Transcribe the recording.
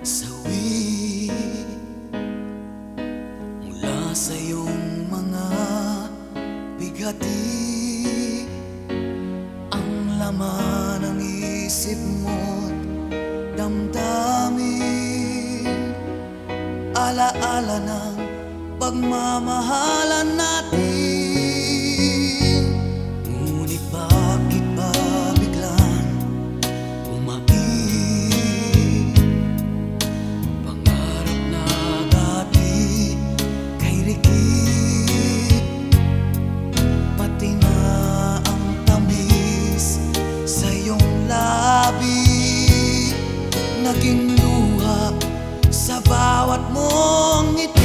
Sawi mula sa iyong mga bigati. Ang laman ng isip mo't damdamin. Alaala ng pagmamahalan natin. Kawat mong ito